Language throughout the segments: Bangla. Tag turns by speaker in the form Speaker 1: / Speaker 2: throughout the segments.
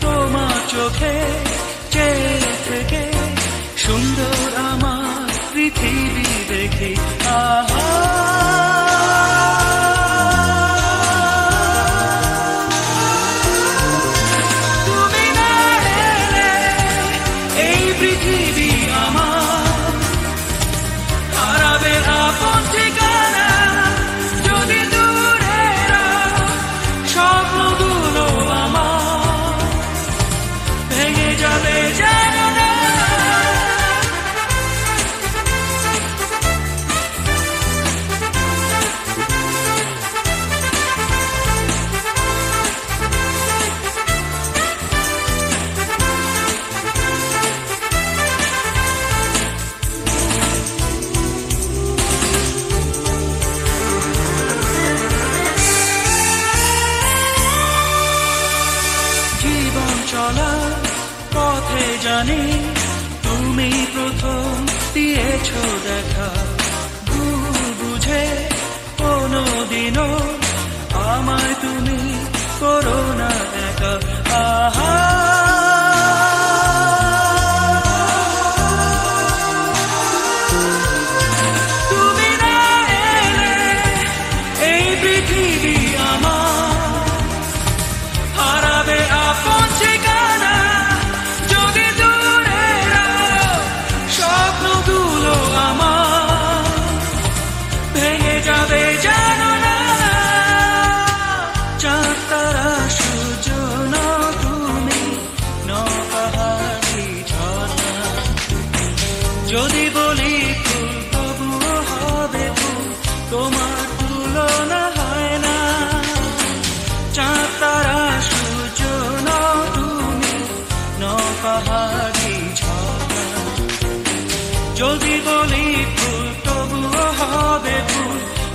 Speaker 1: তোমার চোখে চেয়ে থেকে সুন্দর আমার পৃথিবী দেখি। আহ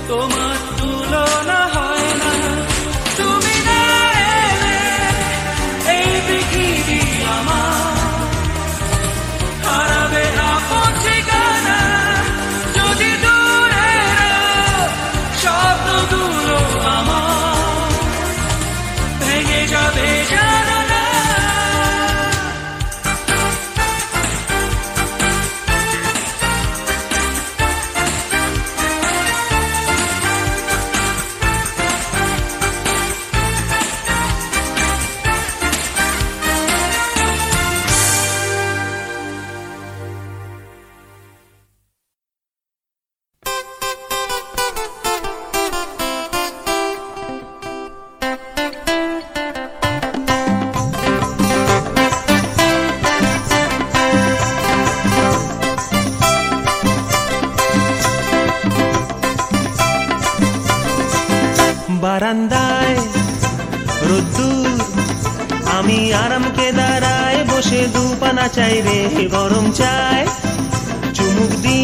Speaker 1: তোমার তুলনা
Speaker 2: বারান্দায়। রোদ্দুর, আমি আরামকে দাঁড়ায় বসে দুপানা চাই রে, গরম চায়। চুমুক দি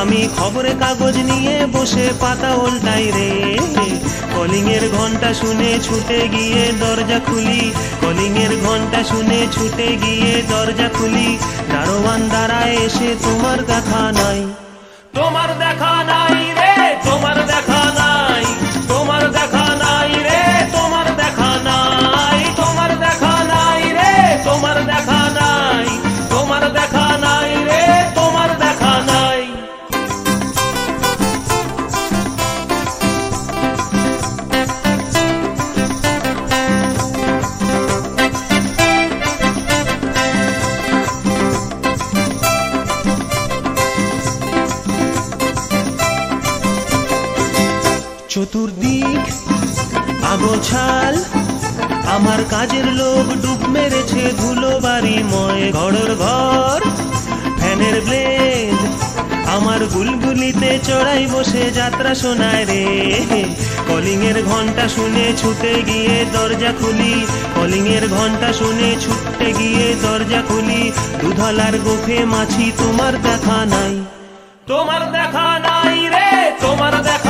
Speaker 2: আমি খবরের কাগজ নিয়ে বসে পাতা উল্টাই রে। কলিং এর ঘণ্টা শুনে ছুটে গিয়ে দরজা খুলি কলিং এর ঘণ্টা শুনে ছুটে গিয়ে দরজা খুলি। দারোয়ান দ্বারা এসে তোমার
Speaker 1: কথা নয়। যাত্রা শোনায় রে। কলিং এর ঘণ্টা শুনে ছুটে গিয়ে দরজা খুলি। কলিং এর ঘণ্টা শুনে ছুটে গিয়ে দরজা খুলি। দুধলার গোফে মাছি, তোমার দেখা নাই। তোমার দেখা নাই রে, তোমার দেখা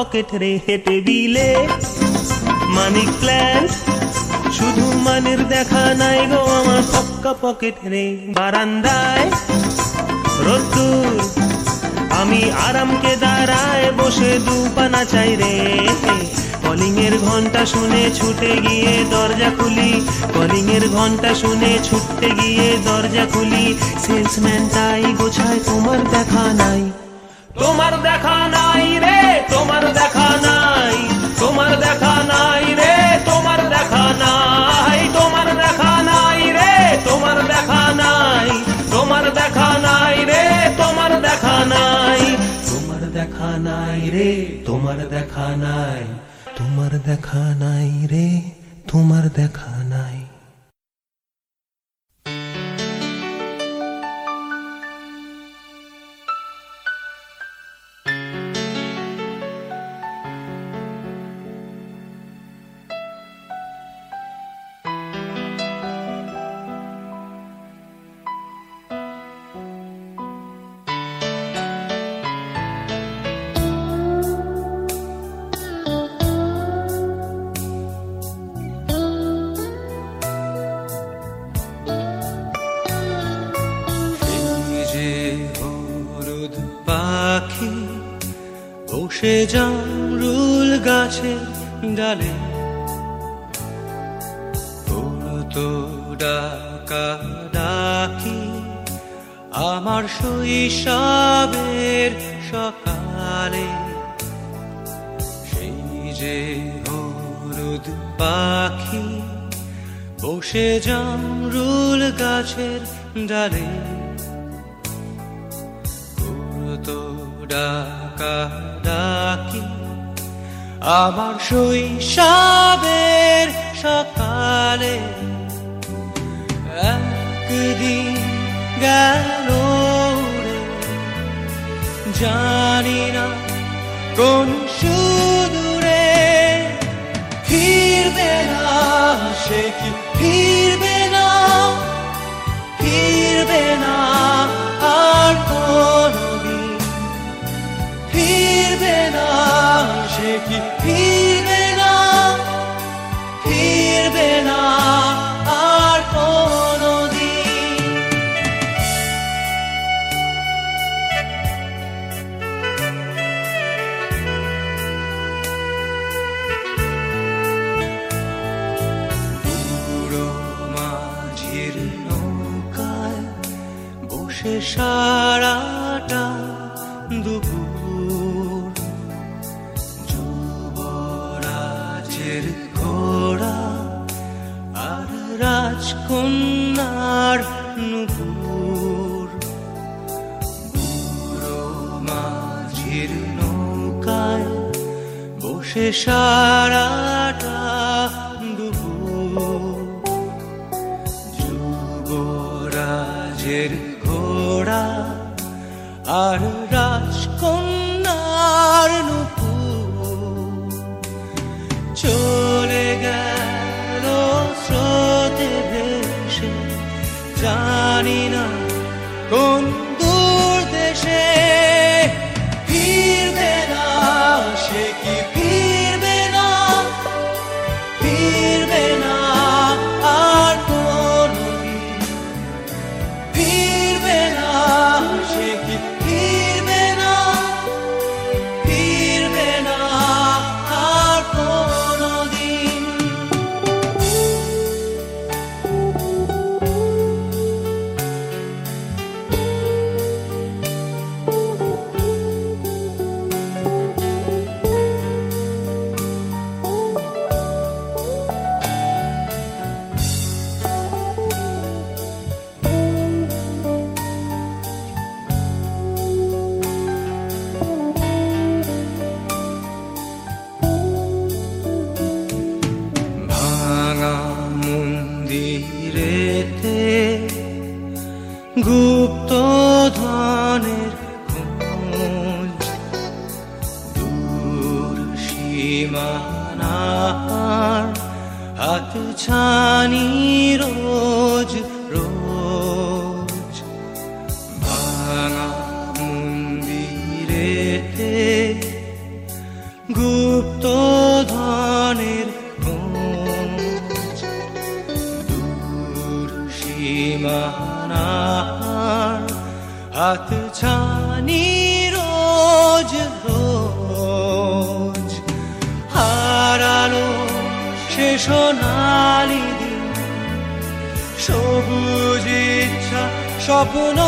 Speaker 1: পকেট রে হে টেবিলে মানিক প্ল্যান্ট শুধু মানির দেখা নাই গো আমার ফক্কা পকেট রে বারান্দায়। রোদ্দুর আমি আরামকে দাঁড়ায় বসে দুপানা চাই রে। কলিং এর ঘণ্টা শুনে ছুটে গিয়ে দরজা খুলি। কলিং এর ঘণ্টা শুনে ছুটতে গিয়ে দরজা খুলি। সেলসম্যান তাই গোছায় তোমার দেখা নাই। তোমার দেখা নাই রে। তোমার দেখা নাই তোমার দেখা নাই রে তোমার দেখা নাই তোমার দেখা নাই রে তোমার দেখা নাই তোমার দেখা নাই রে তোমার দেখা নাই তোমার দেখা নাই রে তোমার দেখা নাই তোমার দেখা নাই রে তোমার দেখা স্বপ্ন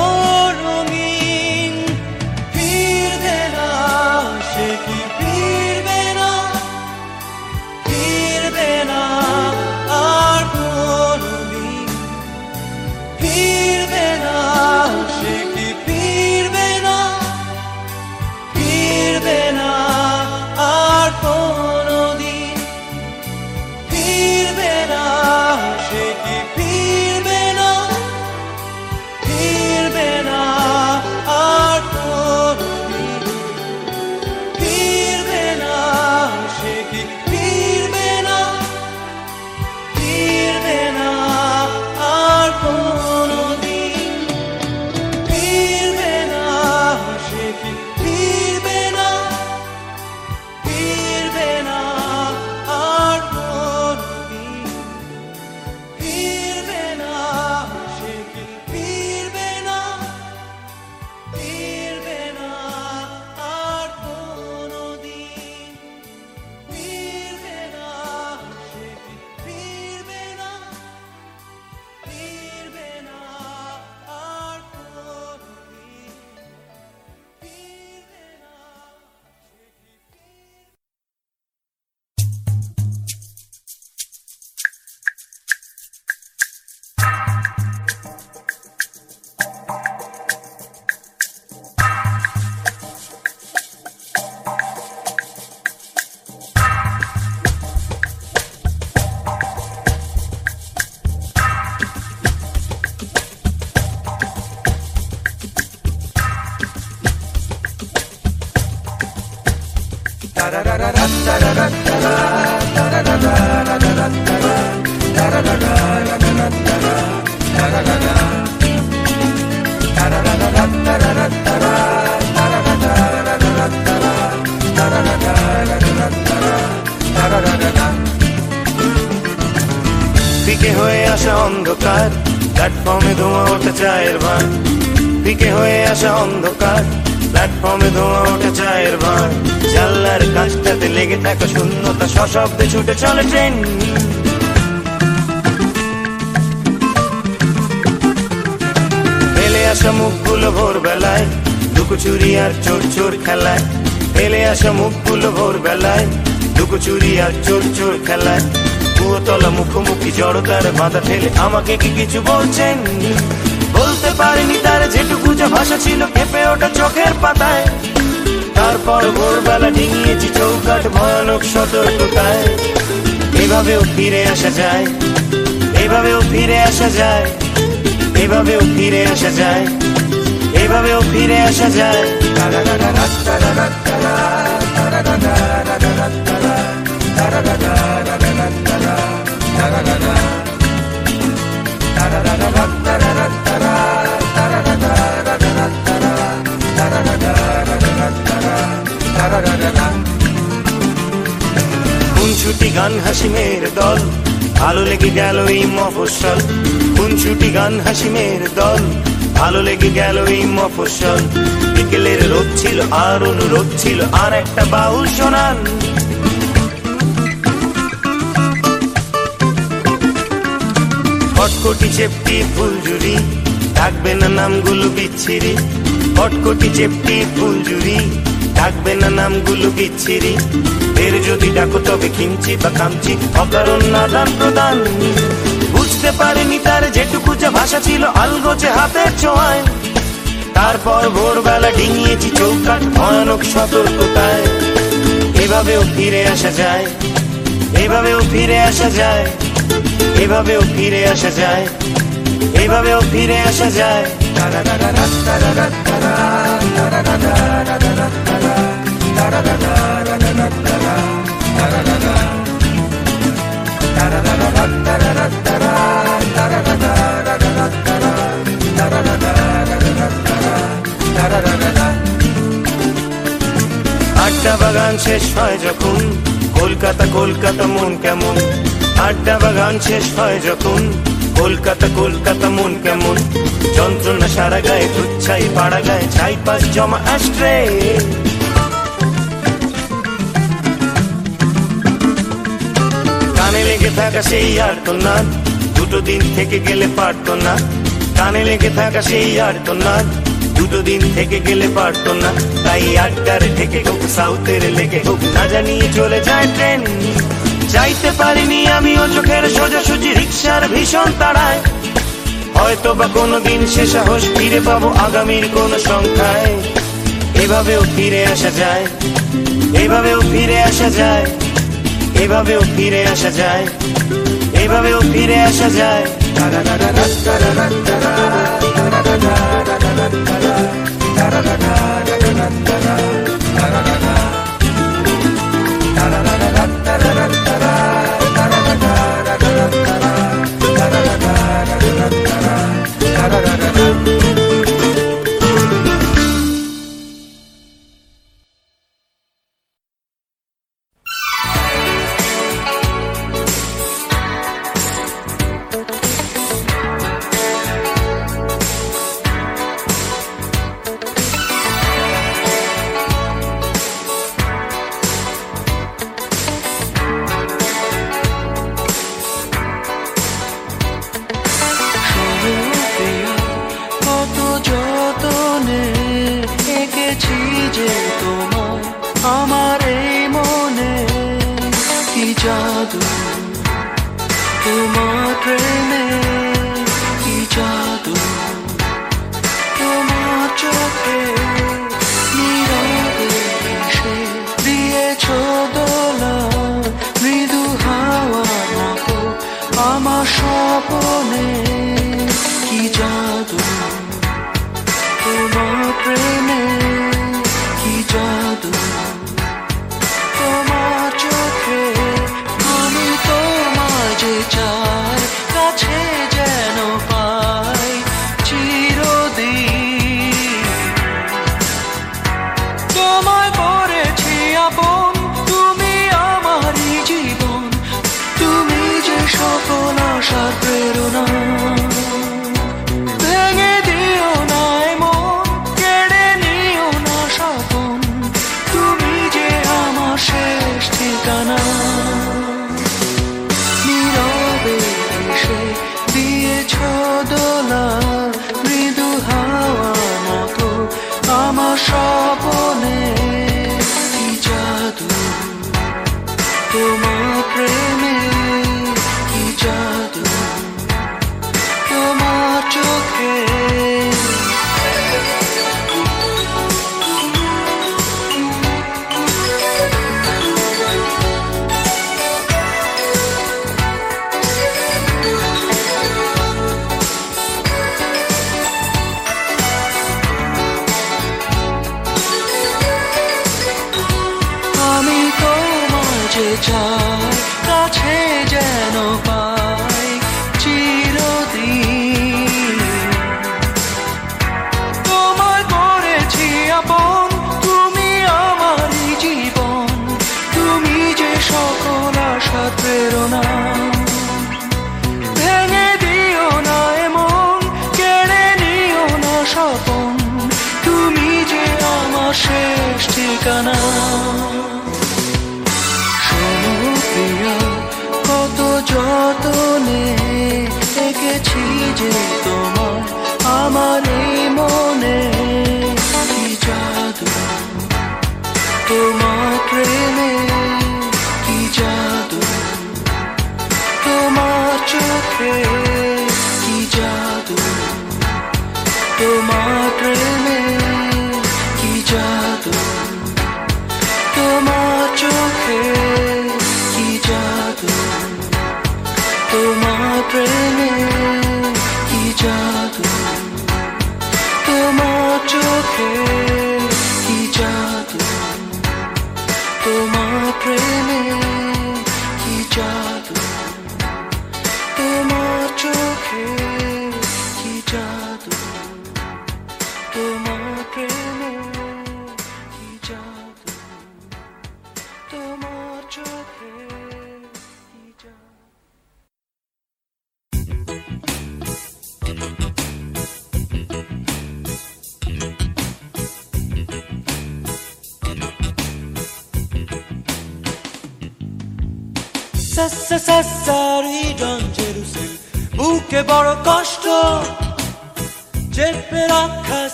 Speaker 1: রঙিন।
Speaker 3: অন্ধকার। প্ল্যাটফর্মে ধোঁয়া ওঠে চায়ের ভান পিকে হয়ে আসা অন্ধকার। প্ল্যাটফর্মে ধোঁয়া ওঠে চায়ের ভান জানলার কাজটাতে লেগে থাকা শূন্যতা সশব্দে ছুটে চলে ট্রেন। ফেলে আসা মুখগুলো ভোরবেলায়। লুকোচুরি আর চোর চোর খেলায়। ফেলে আসা মুখগুলো ভোরবেলায়। লুকোচুরি আর চোর চোর খেলায়। কুয়োতলা মুখোমুখি জড়তার বাধা ঠেলে আমাকে কি কিছু বলছেন? বলতে পারিনি তার যেটুকু যা ভাষা ছিল, কেঁপে ওঠা চোখের পাতায়। তারপর ভোরবেলা ডিঙিয়েছি চৌকাট ভয়ানক সতর্কতায়। এভাবেও ফিরে আসা যায়। এভাবেও ফিরে আসা যায়। এভাবেও ফিরে আসা যায়। এভাবেও ফিরে আসা যায়। ছুটি গান হাসিমের দল? ভালো লেগে গেল এই মফস্বল। ছুটি গান হাসিমের দল? ভালো লেগে গেল এই মফস্বল। বিকেলের রোদ ছিল, আর অনুরোধ ছিল, আর একটা বাউল শোনান। কটকটি চেপটি ফুলঝুরি থাকবে না নামগুলো বিচ্ছিরি। কটকটি চেপটি ফুলঝুরি থাকবে না নামগুলো বিচ্ছিরি। এর যদি ডাকো তবে কিঞ্চি বা কামচি অকারণ নাদান প্রদান। বুঝতে পারেনি তার যেটুকু যা ভাষা ছিল আলগোছে হাতের ছোঁয়ায়। তারপর ভোরবেলা ডিঙিয়েছি চৌকাট ভয়ানক সতর্কতায়। এভাবেও ফিরে আসা যায়। এভাবেও ফিরে আসা যায়।
Speaker 4: এভাবেও ফিরে আসা যায়, এভাবেও ফিরে আসা যায়। আড্ডা বাগান শেষ হয় যখন, কলকাতা কলকাতা মন কেমন? আড্ডা বাগান শেষ হয় যখন। কলকাতা কলকাতা মন কেমন। যন্ত্রণা সারা গায়ে তুচ্ছাই পাড়া গায়ে ছাই পাশ জমা আস্ট্রে কানে লেগে থাকা সেই আর তো না, দুটো দিন থেকে গেলে পারতো না। কানে লেগে থাকা সেই আর তো না, দুটো দিন থেকে গেলে পারতো না। তাই আড্ডার থেকে হোক, সাউথের লেগে হোক, না জানিয়ে চলে যায় ট্রেন। যাইতে পারিনি আমিও চোখের সোজাসুজি রিক্সার ভীষণ তাড়ায়। হয়তো বা কোনোদিন সে সাহস ফিরে পাবো আগামীর কোন সংখ্যায়। এভাবেও ফিরে আসা যায়। এভাবেও ফিরে আসা যায়। এভাবেও ফিরে আসা যায়। এভাবেও ফিরে আসা যায়।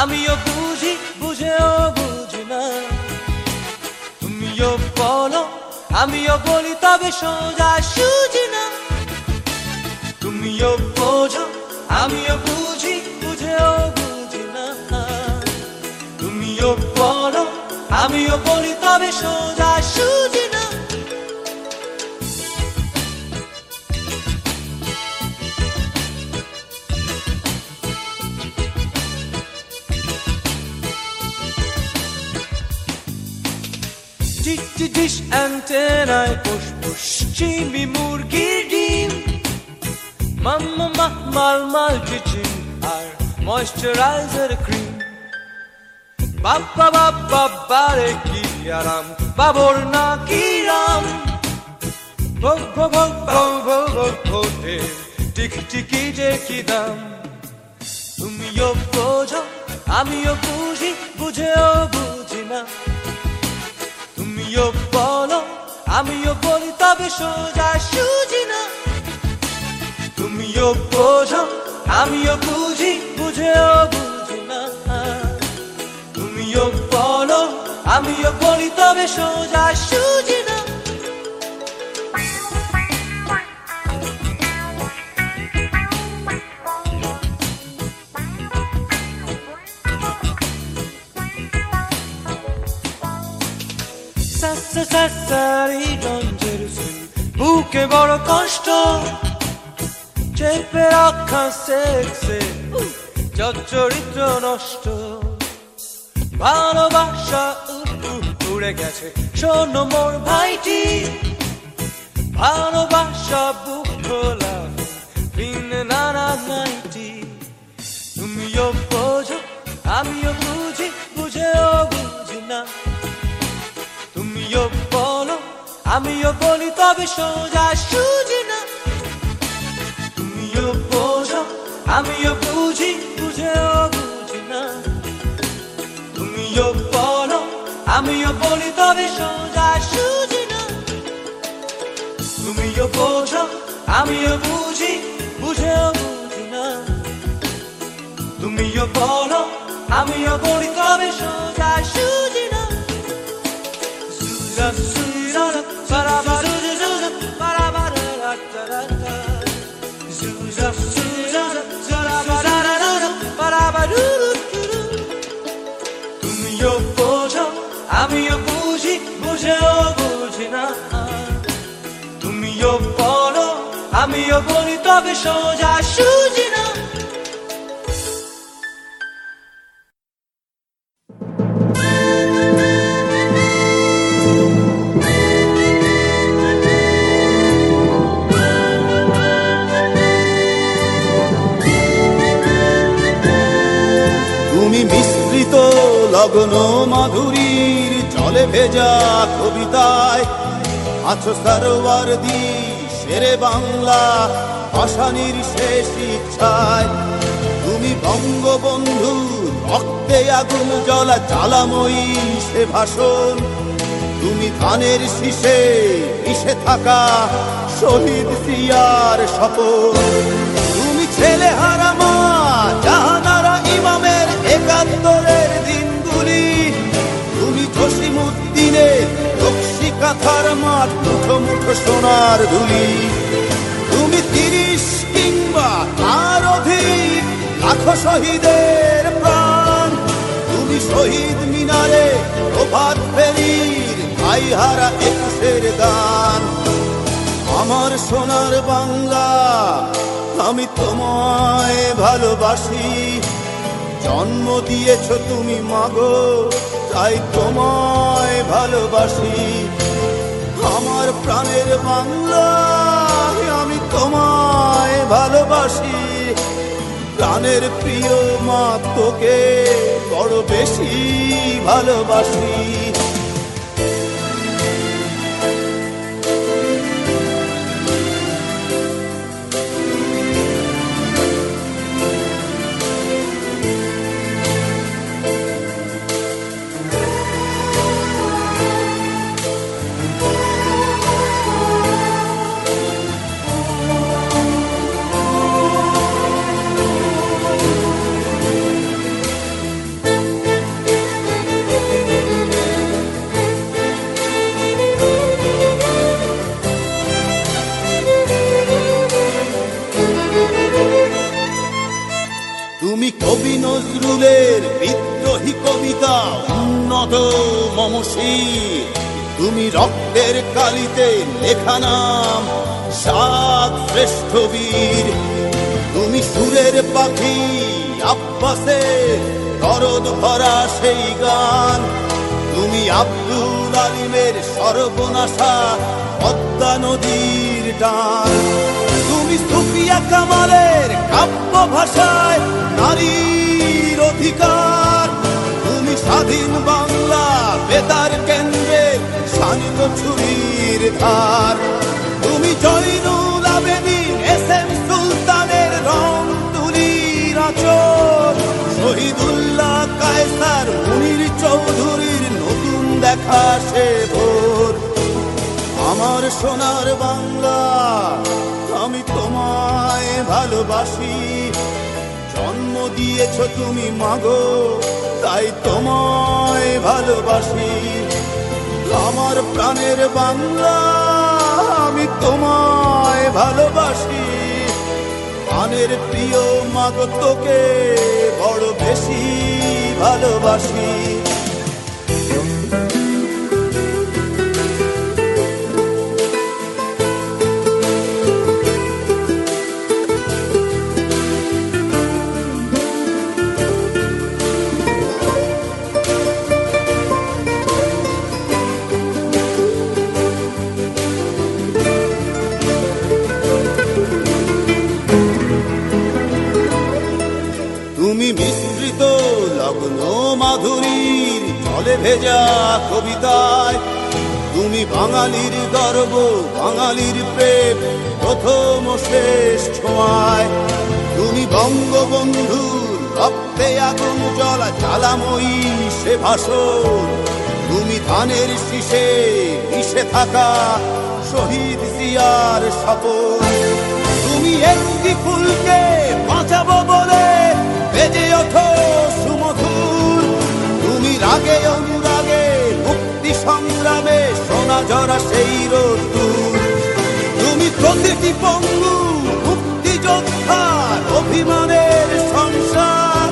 Speaker 1: আমিও বুঝি, বুঝেও বুঝি না। তুমিও বলো, আমিও বলি, তবে সোজা সুজি না। তুমিও বোঝো, আমিও বুঝি, বুঝেও বুঝি না। তুমিও বলো, আমিও বলি, তবে সোজা সুজি না চিটি ডিশ অ্যান্টেনায় পুষ্পুষ চিমি মুরগির ডিম। মাম্মা মাহ মাল মাল চিচিম আর ময়শ্চারাইজার বাপ্পা বাপ্পা, বারে কি আরাম, বাবর না কি রাম। ভোগ ভোগ ভোগ ভোগ ভোগ ভোগ ভোগে যে কি দাম। তুমিও বোঝো, আমিও বুঝি, বুঝেও বুঝি না। তুমিও বলো, আমিও বলি, তবে সোজা সুজি না। তুমিও বোঝো, আমিও বুঝি, বুঝেও বুঝি না। তুমিও বলো, আমিও বলি, তবে সোজা সুজি বুকে বড় কষ্ট, চেপে রাখা সেক্সে। চরিত্র নষ্ট। ভালোবাসা উড়ে গেছে। শোনো মোর ভাইটি, ভালোবাসা বুক খোলা। ভিন্ন নানা নাইটি। তুমিও বোঝো, আমিও বুঝি, বুঝেও বুঝি না। তুমিও বলো, আমিও বলি তবে সোজা সুজি না। তুমিও বোঝো, আমিও বুঝি, বুঝেও বুঝি না। তুমিও বলো, আমিও বলি তবে সোজা সুজি না। তুমিও বোঝো, আমিও বুঝি, বুঝেও বুঝি না। তুমিও বলো, আমিও বলি তবে সোজা সুজি তুমিও আমিও বুঝি বুঝেও বুঝি না। তুমিও বলো আমিও বলি তবে সোজা সুজি না।
Speaker 5: লগ্ন মাধুরীর জলে ভেজা কবিতায়। আছো সারোয়ার দি শেরে বাংলা ভাষানির শেষ ইচ্ছায়। তুমি বঙ্গবন্ধু, রক্তে আগুন জ্বলা, জ্বালাময়ী সে ভাষণ। তুমি ধানের শীষে মিশে থাকা শহীদ সিয়ার শপথ। তুমি ছেলে হারামা কাথার মাঠ মুঠো মুঠো সোনার ধুলি। তুমি তিরিশ কিংবা তার অধিক লাখো শহীদের প্রাণ। তুমি শহীদ মিনারে প্রভাত ফেরির ভাই হারা একুশের গান আমার সোনার বাংলা, আমি তোমায় ভালোবাসি। জন্ম দিয়েছ তুমি, মাগো, তাই তোমায় ভালোবাসি। প্রাণের বাংলা আমি তোমায় ভালোবাসি। প্রাণের প্রিয় মা তোকে বড় বেশি ভালোবাসি। রক্তের কালিতে লেখা নাম, সাত শ্রেষ্ঠ বীর। তুমি সুরের পাখি, আব্বাসের দরদ ভরা সেই গান। তুমি আব্দুল আলিমের সর্বনাশা পদ্মা নদীর টান তুমি সুফিয়া কামালের কাব্য ভাষায় নারীর অধিকার। তুমি স্বাধীন বাংলা বেতার কেন্দ্রের শানিত ছুরির ধার। তুমি জয়নুল আবেদিন, এস এম সুলতানের রং তুলির আচর শহীদুল্লাহ কায়সার মুনির চৌধুরীর নতুন দেখা সে ভোর। আমার সোনার বাংলা, আমি তোমায় ভালোবাসি। জন্ম দিয়েছ তুমি মাগো, তাই তোমায় ভালোবাসি। আমার প্রাণের বাংলা। আমি তোমায় ভালোবাসি। প্রাণের প্রিয় মাগতকে তোকে বড় বেশি ভালোবাসি। জলে ভেজা কবিতায়। তুমি বাঙালির গর্ব, বাঙালির প্রেম, প্রথম শেষ ছোঁয়ায় তুমি বঙ্গবন্ধুর রক্তে আগুন জলা জ্বালাময়ী সে ভাষণ। তুমি ধানের শীষে মিশে থাকা শহীদ জিয়ার শপথ। তুমি একটি ফুলকে বাঁচাবো বলে বেজে ওঠো রাগে অনুরাগে মুক্তি সংগ্রামে সোনা জরা সেই রোদ্দুর। তুমি প্রতিটি পঙ্গু মুক্তিযোদ্ধার অভিমানের সংসার।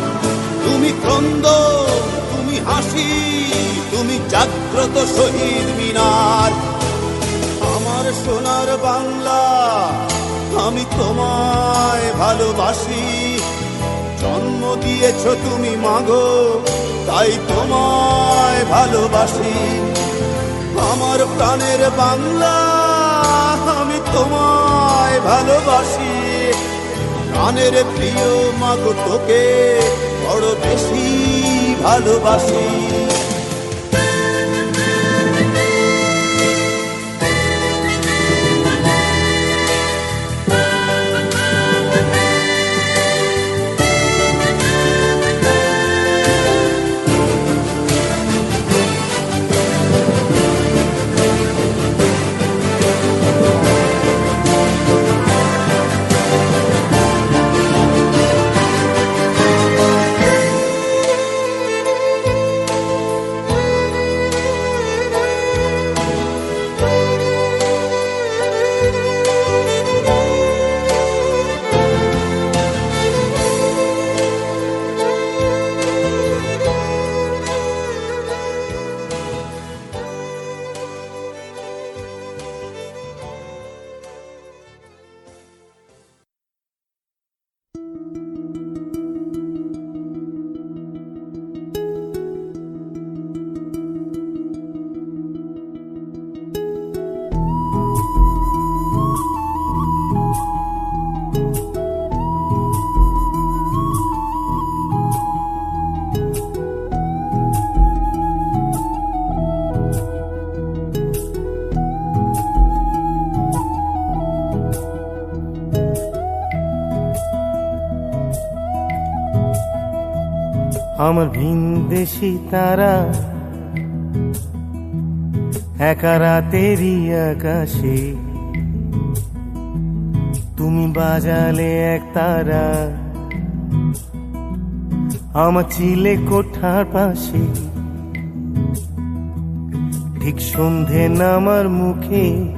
Speaker 5: তুমি ক্রন্দ, তুমি হাসি, তুমি জাগ্রত শহীদ মিনার। আমার সোনার বাংলা আমি তোমায় ভালোবাসি। জন্ম দিয়েছ তুমি মাগো তাই তোমায় ভালোবাসি। আমার প্রাণের বাংলা আমি তোমায় ভালোবাসি। প্রাণের প্রিয় মাগো তোকে বড় বেশি ভালোবাসি।
Speaker 6: আমার ভিনদেশি তারা। একা রাতেরই আকাশে। তুমি বাজালে এক তারা। আমার চিলে কোঠার পাশে। ঠিক সন্ধে নামার মুখে।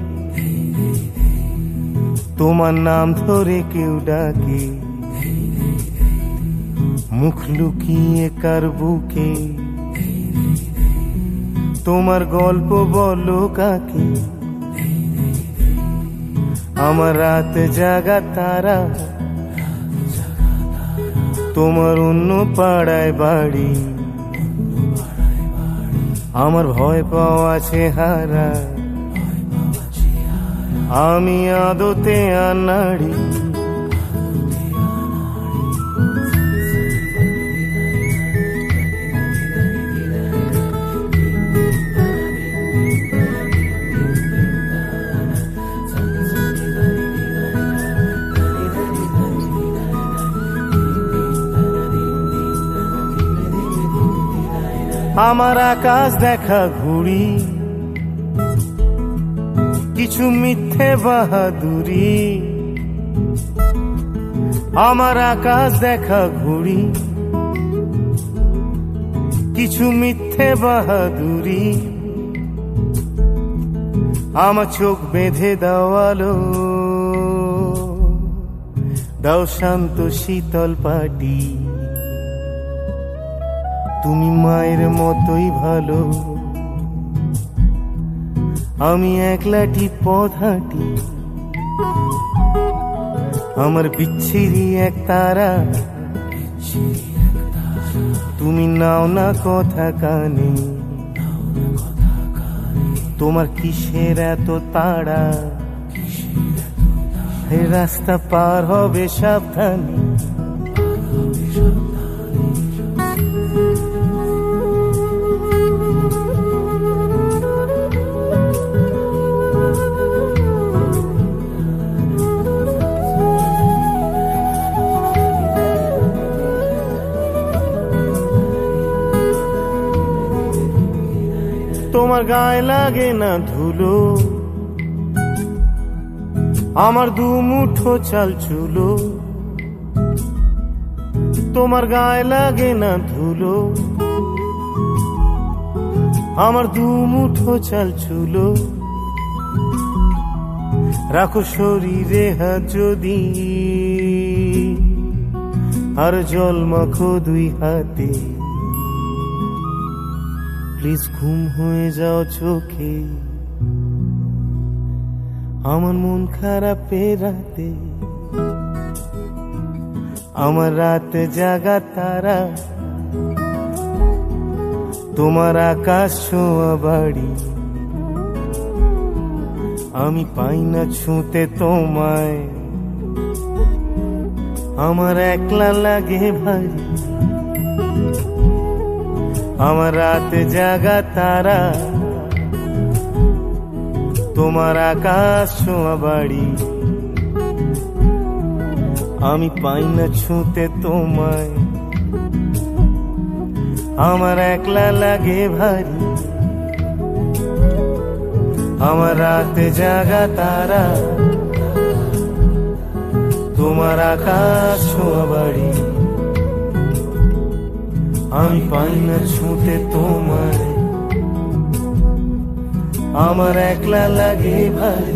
Speaker 6: তোমার নাম ধরে কেউ ডাকে। মুখ লুকিয়ে কার বুকে? তোমার গল্প বলো কাকে? আমার রাত জাগা তারা। তোমার অন্য পাড়ায় বাড়ি। আমার ভয় পাওয়া চেহারা। আমি আদতে আনাড়ি আমার আকাশ দেখা ঘুড়ি। কিছু মিথ্যে বাহাদুরি। আমার আকাশ দেখা ঘুড়ি। কিছু মিথ্যে বাহাদুরি। আমার চোখ বেঁধে দেওয়ালো দাও শান্ত শীতল পাটি। তুমি মায়ের মতোই ভালো। আমি একলাটি পথ হাঁটি আমার বিচ্ছিরি এক তারা। তুমি নাও না কথা কানে। তোমার কিসের এত তাড়া? রাস্তা পার হবে সাবধানে। তোমার গায়ে লাগে না ধুলো। আমার দু মুঠো চাল চুলো। তোমার গায়ে লাগে না ধুলো। আমার দু মুঠো চাল চুলো। রাখো শরীরে হাত যদি, আর জল মাখো দুই হাতে। প্লিজ ঘুম হয়ে যাও চোখে। আমার মন খারাপ রাতে। আমার রাত জাগা তারা। তোমার আকাশ ছোঁয়া বাড়ি। আমি পাই না ছুঁতে তোমায়। আমার একলা লাগে ভারী। আমার রাত জাগা তারা। তোমার আকাশ ছোঁয়া বাড়ি। আমি পাই না ছুঁতে তোমায়। আমার একলা লাগে ভারী। আমার রাত জাগা তারা। তোমার আকাশ ছোঁয়া বাড়ি। আমি পাই না ছুঁতে তোমায়। আমার একলা লাগে ভারী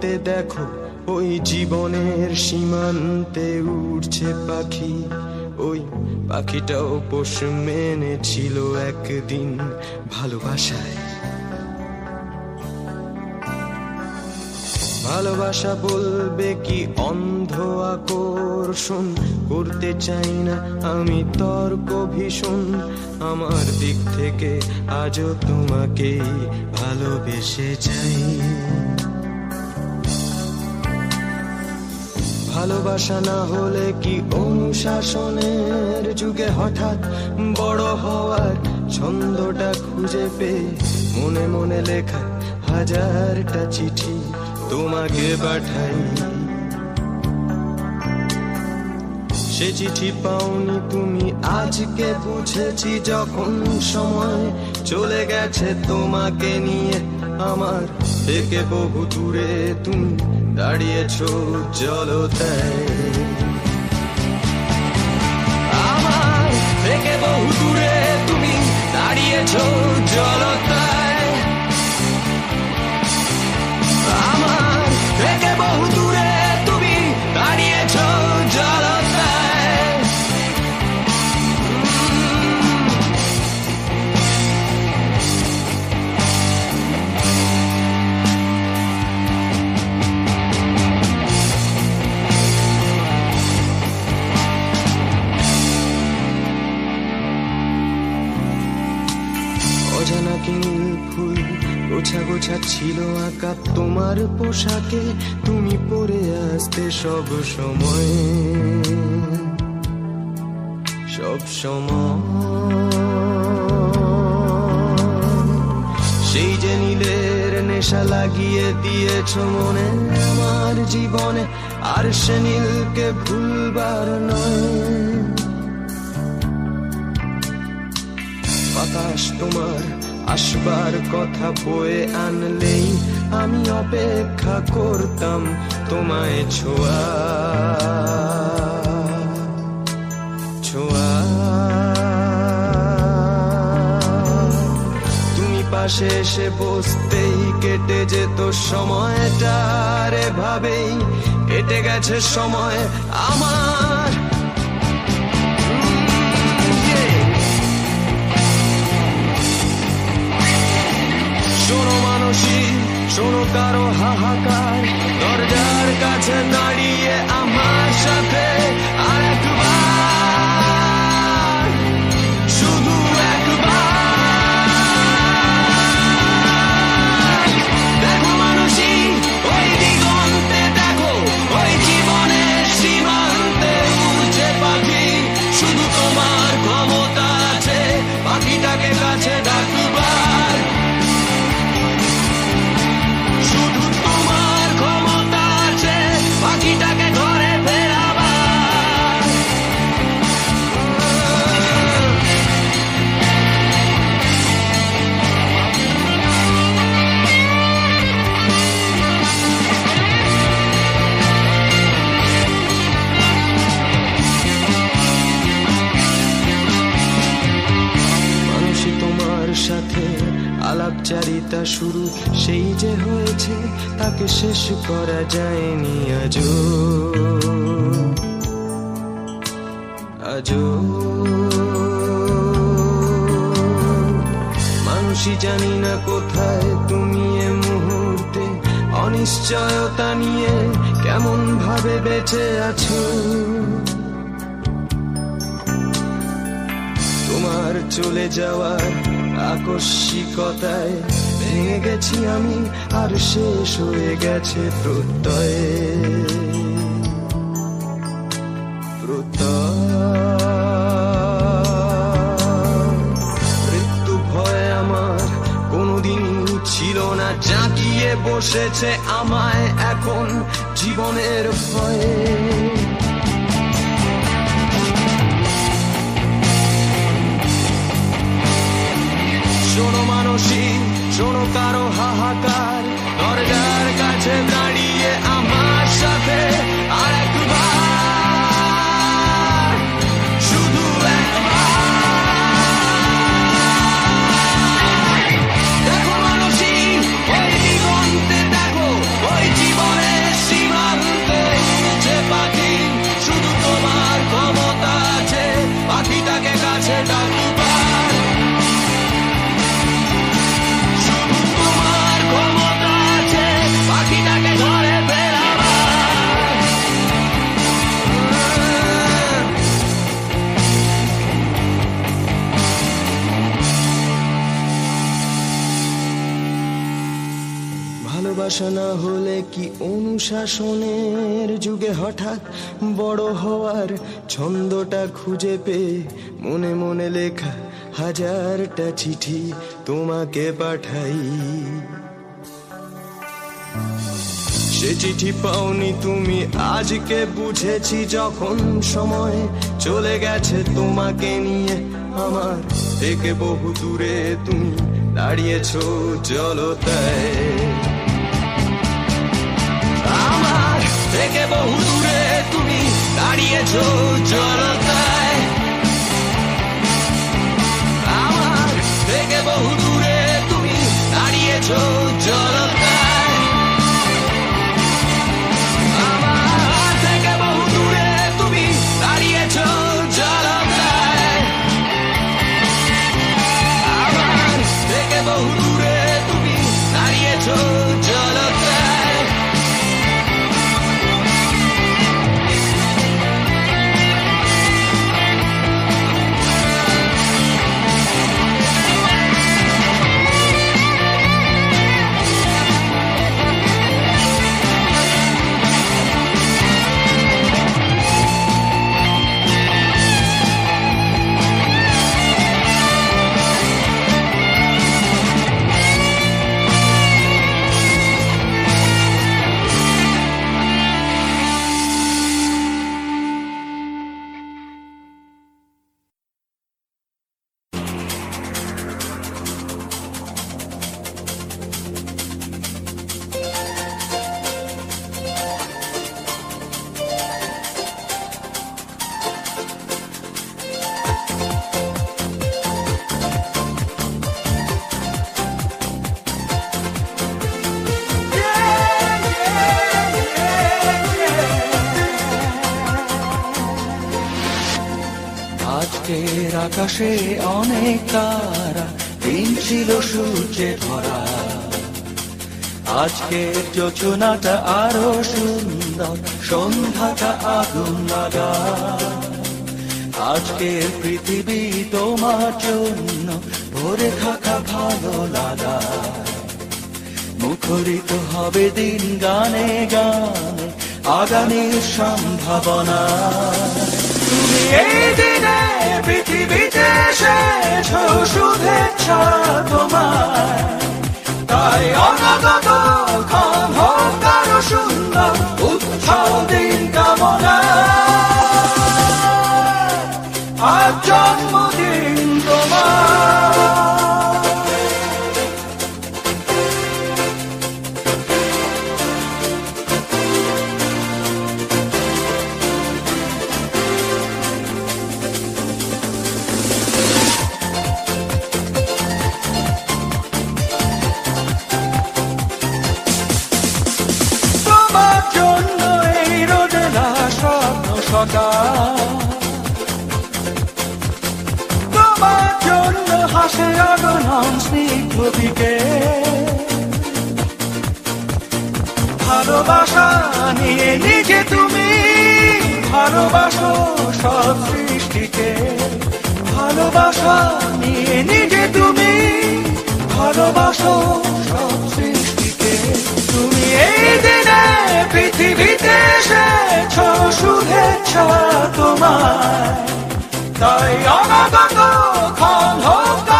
Speaker 7: দিগন্তে দেখো, ওই জীবনের সীমান্তে উঠছে পাখি। ওই পাখিটাও পোষ মেনেছিল একদিন ভালোবাসায়। ভালোবাসা বলবে কি অন্ধ আকর্ষণ? করতে চাই না আমি তর্ক ভীষণ। আমার দিক থেকে আজও তোমাকে ভালোবেসে যাই ভালোবাসা না হলে কি অনুশাসনের যুগে হঠাৎ বড় হওয়ার ছন্দটা খুঁজে পেয়ে মনে মনে লেখা হাজারটা চিঠি তোমাকে পাঠাই। সে চিঠি পাওনি তুমি, আজকে বুঝেছি যখন সময় চলে গেছে তোমাকে নিয়ে। আমার থেকে বহু দূরে তুমি দাঁড়িয়েছ জলতায় আমার থেকে বহু দূরে তুমি দাঁড়িয়েছ জলতায় গোছা গোছা ছিল আঁকা তোমার পোশাকে। তুমি পরে আসতে সব সময়। সব সময়। সেই যে নীলের নেশা লাগিয়ে দিয়েছ মনে আমার জীবনে, আর সে নীলকে ভুলবার নয়। বাতাস তোমার আসবার কথা বয়ে আনলেই আমি অপেক্ষা করতাম তোমায় ছোঁয়া। ছোঁয়া। তুমি পাশে এসে বসতেই কেটে যেত সময়টা রে ভাবেই কেটে গেছে সময় আমার। শোনো মানসী শোনো কারও হাহাকার। দরজার কাছে দাঁড়িয়ে আমার সাথে আর একবার আলাপচারিতা শুরু। সেই যে হয়েছে, তাকে শেষ করা যায়নি আজও। আজও। মানুষই জানি না কোথায় তুমি এ মুহূর্তে। অনিশ্চয়তা নিয়ে কেমন ভাবে বেঁচে আছো? তোমার চলে যাওয়ার আকস্মিকতায় ভেঙে গেছি আমি, আর শেষ হয়ে গেছে প্রত্যয়ে। মৃত্যু ভয় আমার কোনোদিনই ছিল না জাঁকিয়ে বসেছে আমায় এখন জীবনের ভয়ে। মানসী শোনো কারও হাহাকার। দরজার কাছে দাঁড়িয়ে আমার সাথে কি অনুশাসনের যুগে হঠাৎ বড় হওয়ার ছন্দটা খুঁজে পেয়ে মনে মনে লেখা হাজারটা চিঠি তোমাকে পাঠাই। সে চিঠি পাওনি তুমি, আজকে বুঝেছি যখন সময় চলে গেছে তোমাকে নিয়ে। আমার থেকে বহু দূরে তুমি দাঁড়িয়েছ জলতায়। থেকে বহু দূরে তুমি দাঁড়িয়েছ জলতায় আমার থেকে বহু দূরে তুমি দাঁড়িয়েছ জলতায়
Speaker 1: আকাশে অনেক তারা, দিন ছিল সূর্যে ভরা। আজকের যোচনাটা আরও সুন্দর, সন্ধ্যাটা আগুন লাগা। আজকের পৃথিবী তোমার জন্য ভরে থাকা ভালো লাগা। মুখরিত হবে দিন গানে গানে, আগামীর সম্ভাবনা। তুমি এই পৃথিবীতে এসেছ শুভেচ্ছা তোমার তাই অনাগত ক্ষণ হোক সুন্দর স্বপ্ন তোমার জন্য হাসে আগনম স্নিগ্ধ ভালোবাসা নিয়ে নিজে তুমি, ভালোবাসো সব সৃষ্টিকে। ভালোবাসা নিয়ে নিজে তুমি, ভালোবাসো সব সৃষ্টিকে। তুমি এই দিনে পৃথিবীতে এসেছ শুভেচ্ছা তোমার তাই অনাগত ক্ষণ হোক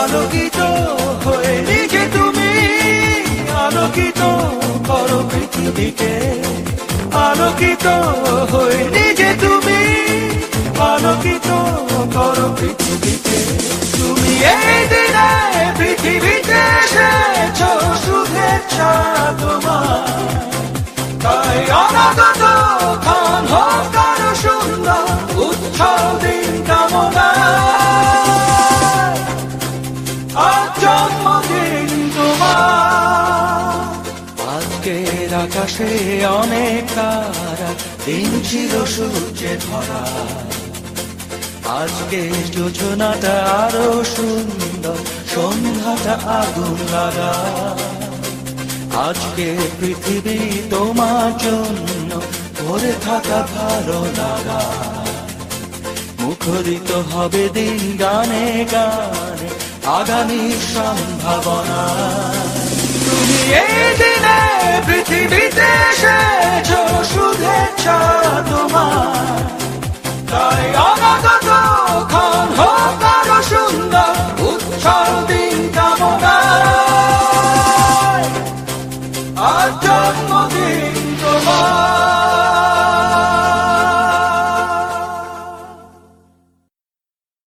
Speaker 1: আলোকিত হয়ে নিজে তুমি, আলোকিত করো পৃথিবীকে। আলোকিত হয়ে নিজে তুমি, আলোকিত করো পৃথিবীকে। তুমি এই দিনে পৃথিবীতে এসেছ শুভেচ্ছা তোমার। তাই অনাগত আকাশে অনেক তারা দিন ছিল সূর্যে ধরা আজকে যোজনাটা আরও সুন্দর, সন্ধ্যাটা আগুন লাগা। আজকে পৃথিবী তোমার জন্য ভরে থাকা ভালো লাগা। মুখরিত হবে দিন গানে গানে, আগামী সম্ভাবনা। তুমি এই দিনে পৃথিবীতে এসেছ শুভেচ্ছা তোমার তাই অনাগত